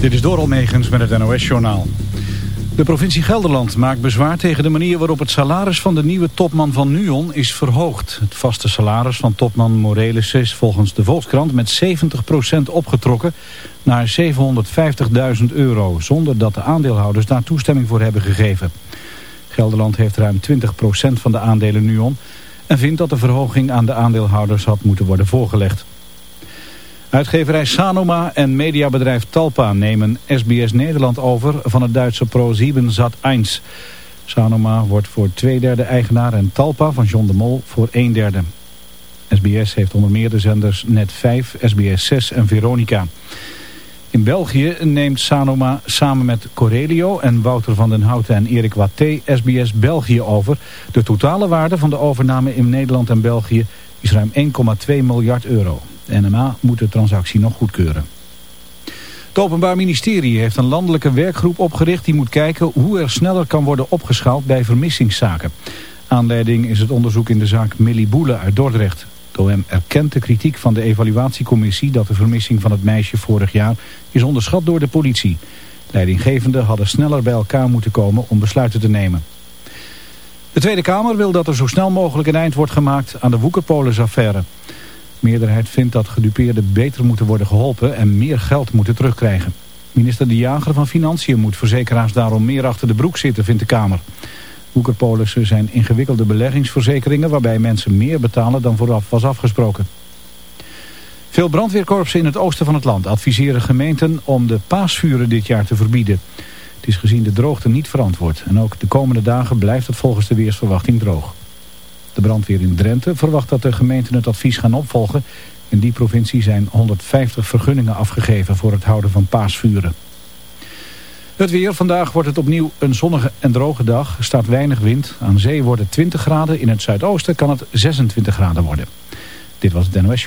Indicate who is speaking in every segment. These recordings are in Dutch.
Speaker 1: Dit is Doral Megens met het NOS-journaal. De provincie Gelderland maakt bezwaar tegen de manier waarop het salaris van de nieuwe topman van NUON is verhoogd. Het vaste salaris van topman Morelis is volgens de Volkskrant met 70% opgetrokken naar 750.000 euro, zonder dat de aandeelhouders daar toestemming voor hebben gegeven. Gelderland heeft ruim 20% van de aandelen NUON en vindt dat de verhoging aan de aandeelhouders had moeten worden voorgelegd. Uitgeverij Sanoma en mediabedrijf Talpa nemen SBS Nederland over van het Duitse Pro7 Sat1. Sanoma wordt voor twee derde eigenaar en Talpa van John de Mol voor een derde. SBS heeft onder meer de zenders Net5, SBS 6 en Veronica. In België neemt Sanoma samen met Corelio en Wouter van den Houten en Erik Watté SBS België over. De totale waarde van de overname in Nederland en België is ruim 1,2 miljard euro. NMA moet de transactie nog goedkeuren. Het Openbaar Ministerie heeft een landelijke werkgroep opgericht... die moet kijken hoe er sneller kan worden opgeschaald bij vermissingszaken. Aanleiding is het onderzoek in de zaak Millie Boele uit Dordrecht. Het OM erkent de kritiek van de evaluatiecommissie... dat de vermissing van het meisje vorig jaar is onderschat door de politie. Leidinggevenden hadden sneller bij elkaar moeten komen om besluiten te nemen. De Tweede Kamer wil dat er zo snel mogelijk een eind wordt gemaakt aan de Woekerpolis-affaire meerderheid vindt dat gedupeerden beter moeten worden geholpen en meer geld moeten terugkrijgen. Minister De Jager van Financiën moet verzekeraars daarom meer achter de broek zitten, vindt de Kamer. Woekerpolissen zijn ingewikkelde beleggingsverzekeringen waarbij mensen meer betalen dan vooraf was afgesproken. Veel brandweerkorpsen in het oosten van het land adviseren gemeenten om de paasvuren dit jaar te verbieden. Het is gezien de droogte niet verantwoord en ook de komende dagen blijft het volgens de weersverwachting droog. De brandweer in Drenthe verwacht dat de gemeenten het advies gaan opvolgen. In die provincie zijn 150 vergunningen afgegeven voor het houden van paasvuren. Het weer. Vandaag wordt het opnieuw een zonnige en droge dag. Er staat weinig wind. Aan zee wordt het 20 graden. In het zuidoosten kan het 26 graden worden. Dit was het NOS.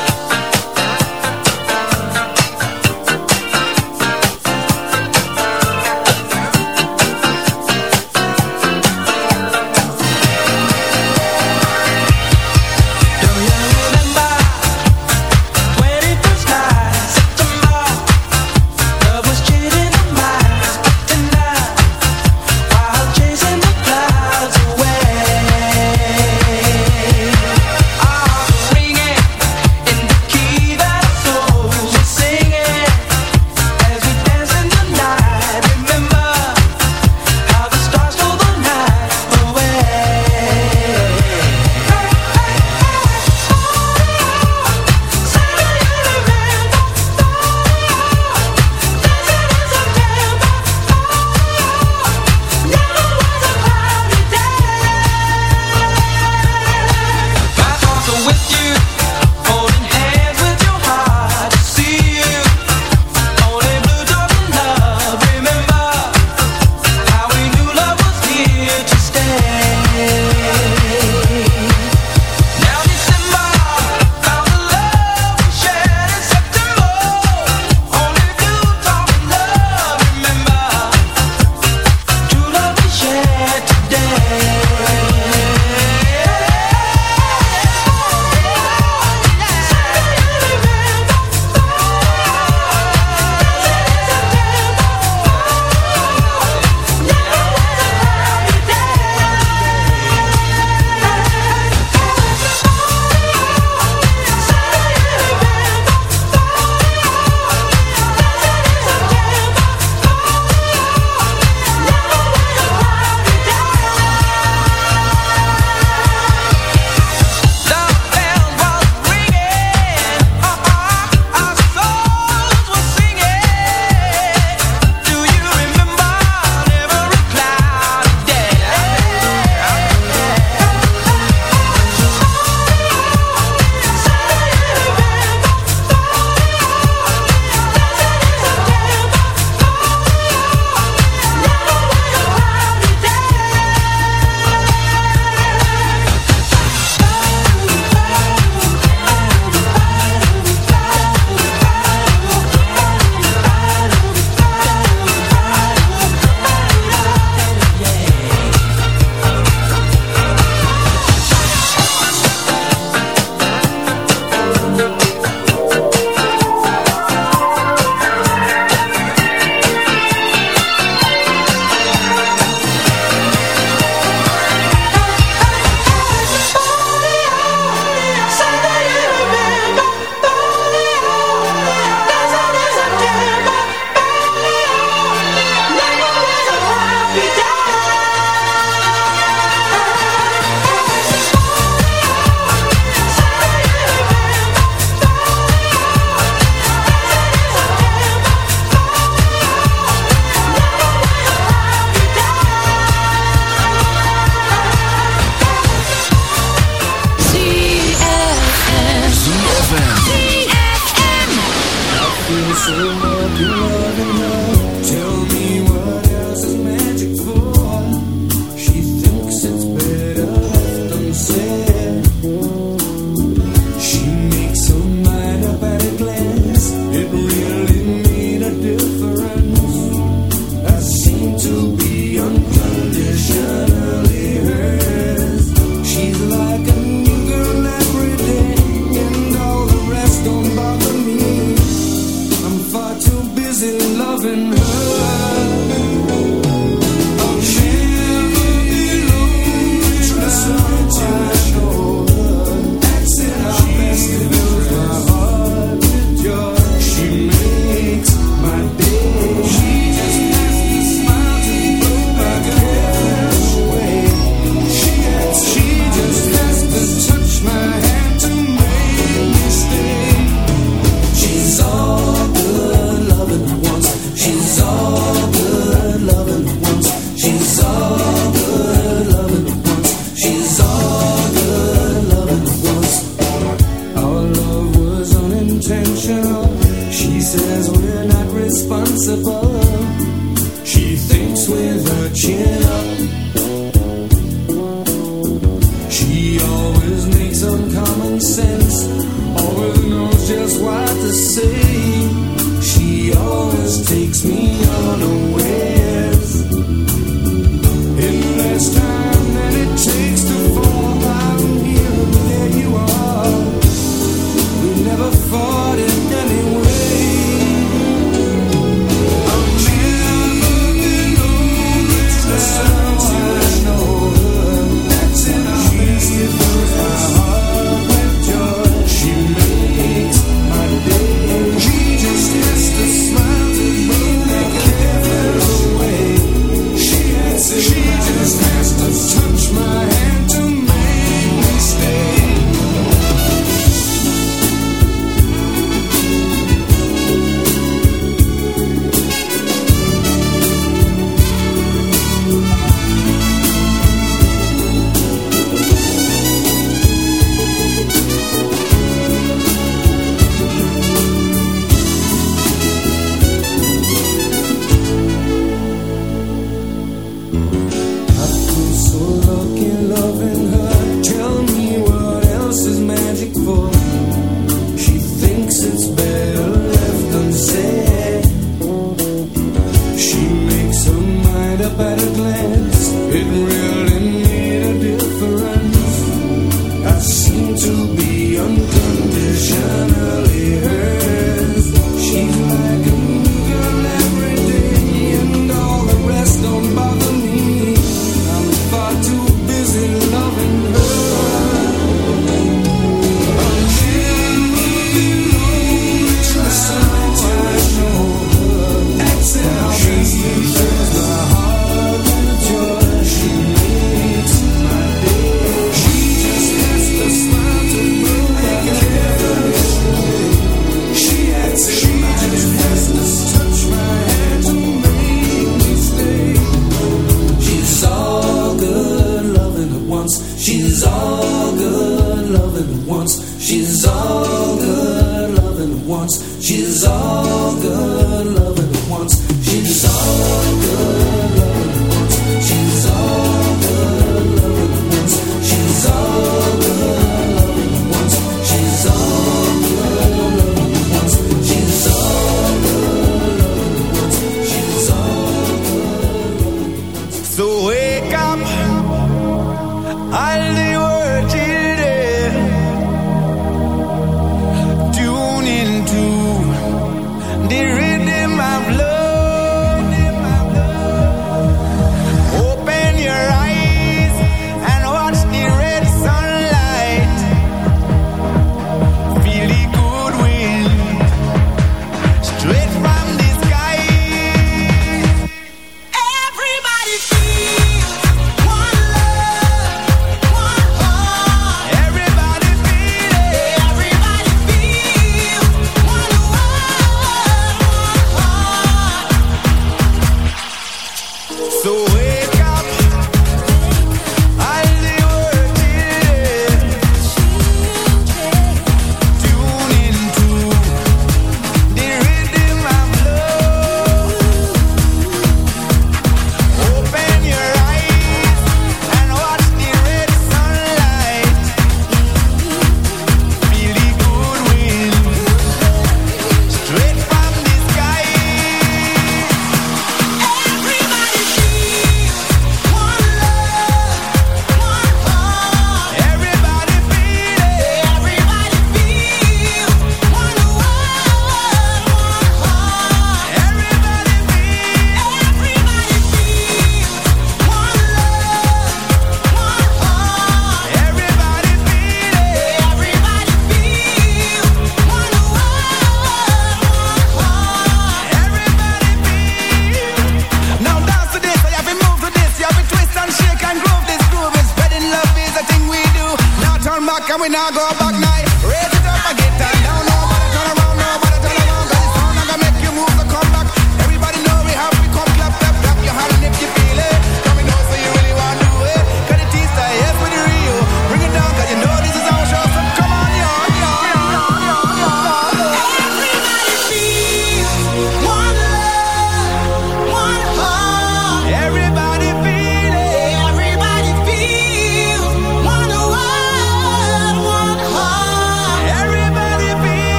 Speaker 2: time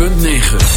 Speaker 3: 106.9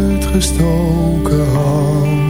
Speaker 4: uitgestoken hand.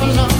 Speaker 5: alone.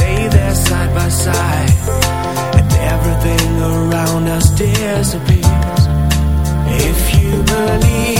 Speaker 5: lay there side by side And everything around us disappears. If you believe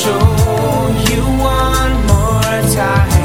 Speaker 6: show you one more time.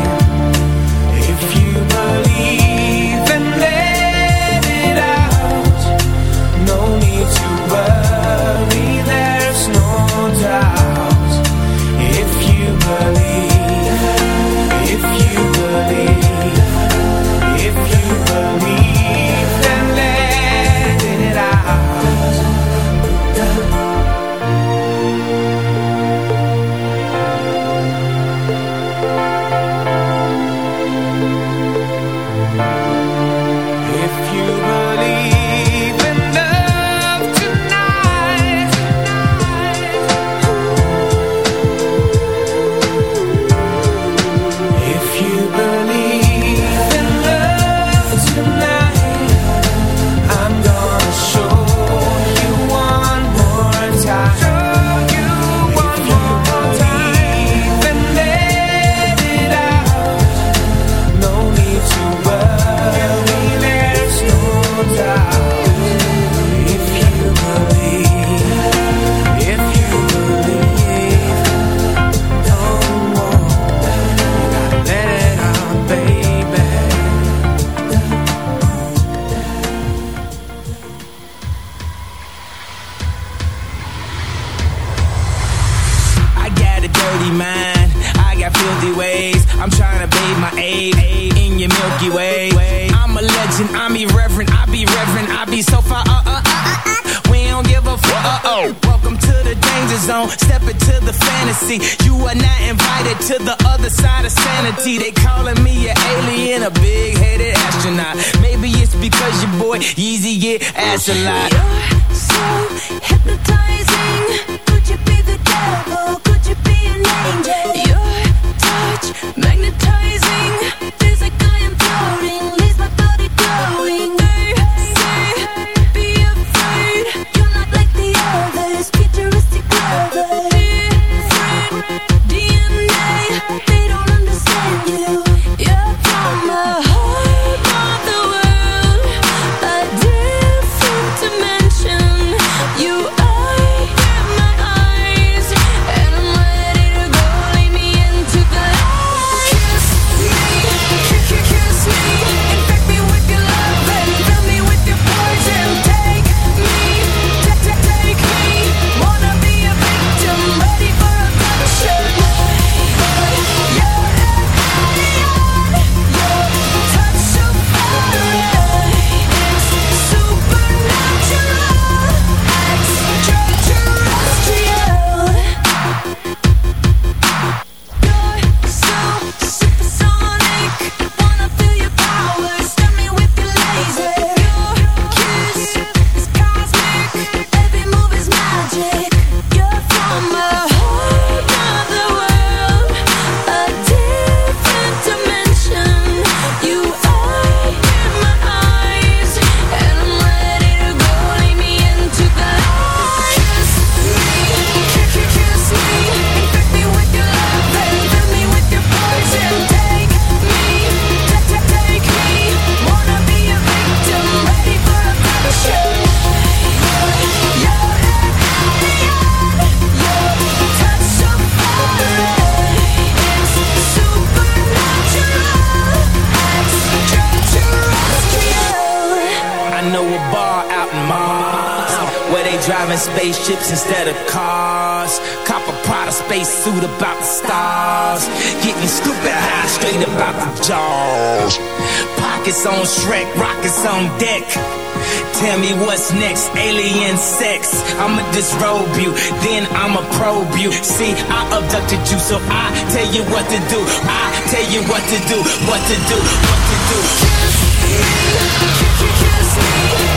Speaker 6: Tell me what's next, alien sex. I'ma disrobe you, then I'ma probe you. See,
Speaker 7: I abducted you,
Speaker 8: so I tell you what to do. I tell you what to do, what to do, what to do. Kiss me, kiss me,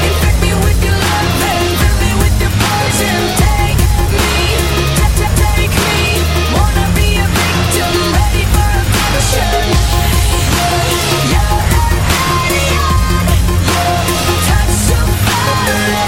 Speaker 8: infect me with your love and fill me with your poison.
Speaker 9: Yeah.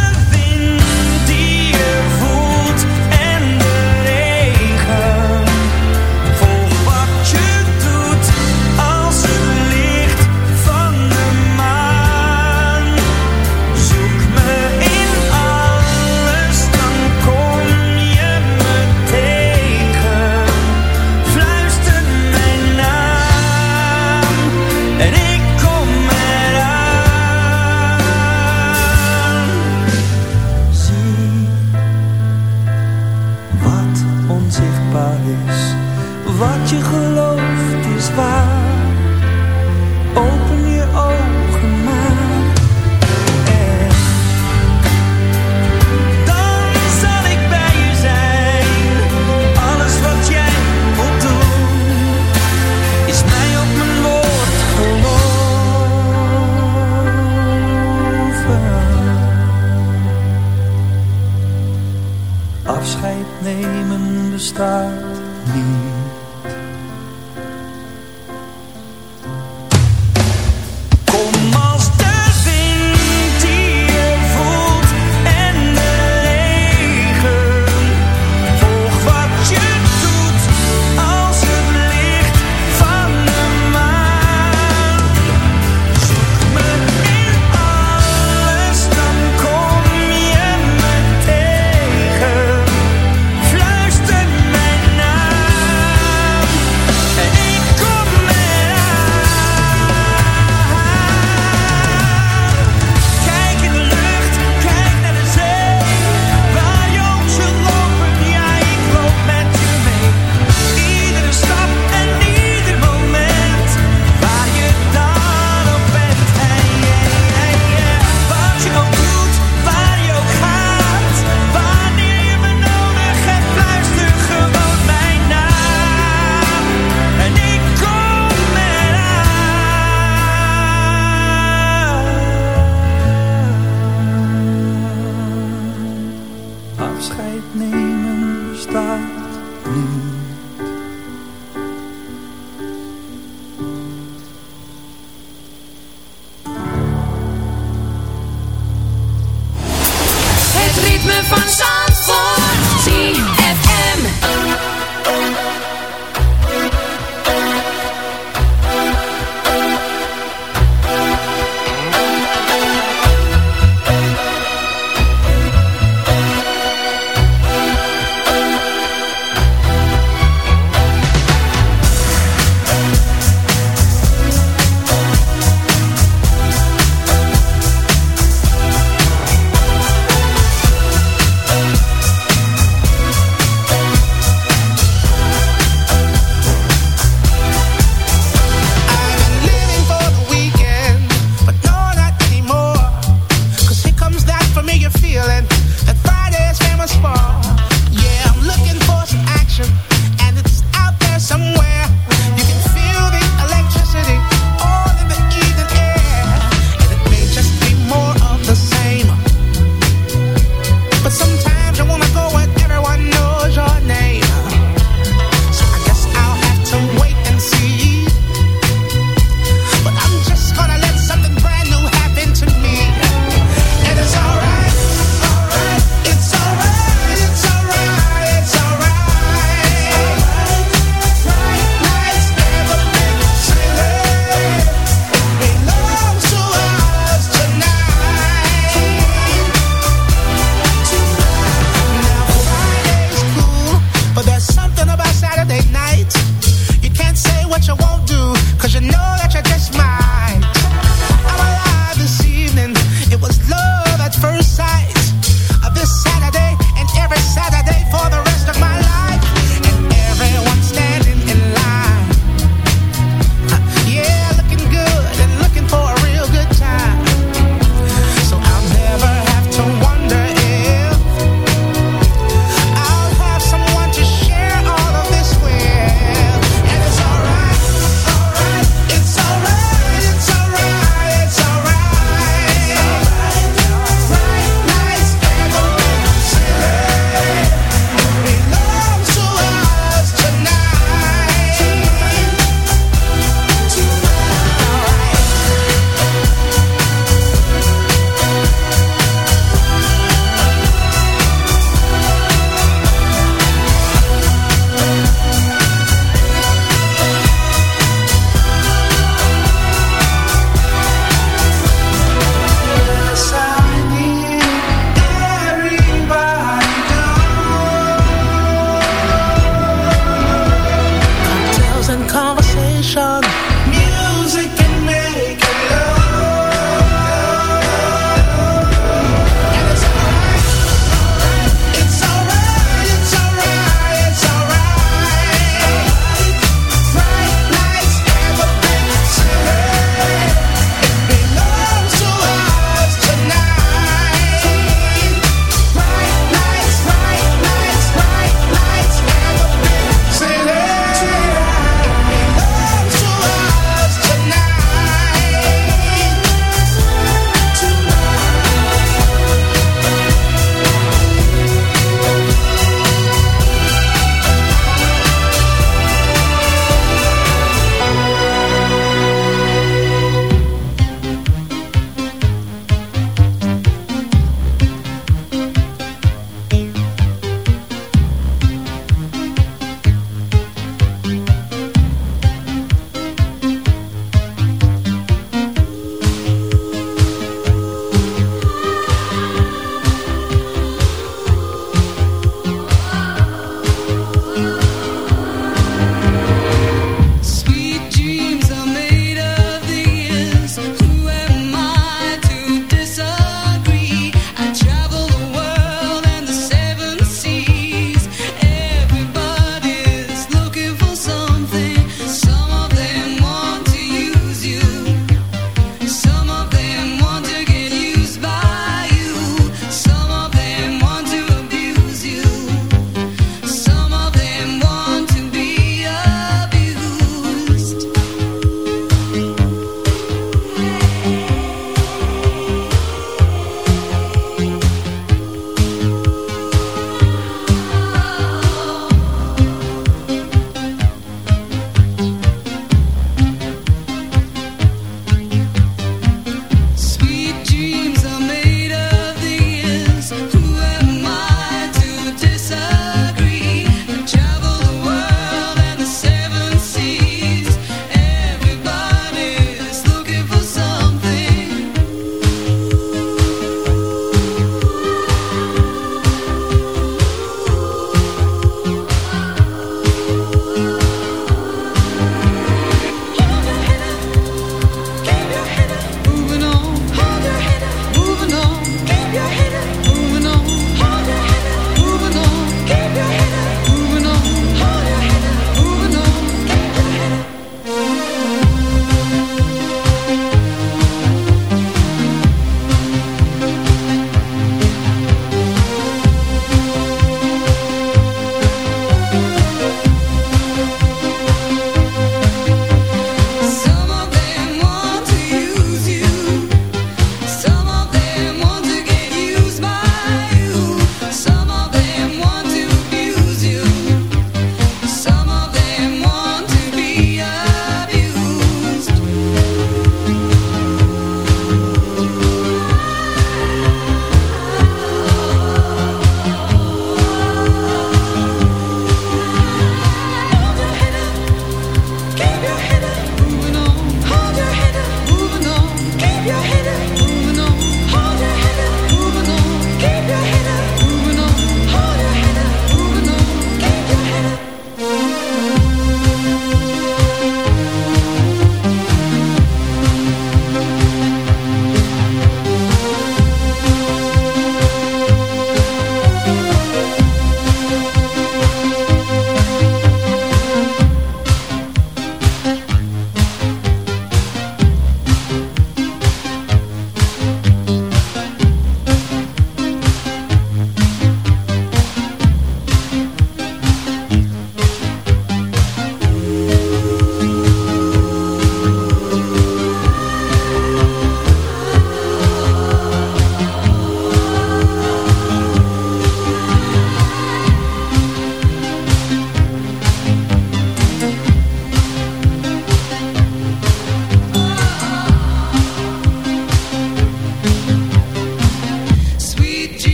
Speaker 2: nemen bestaat niet.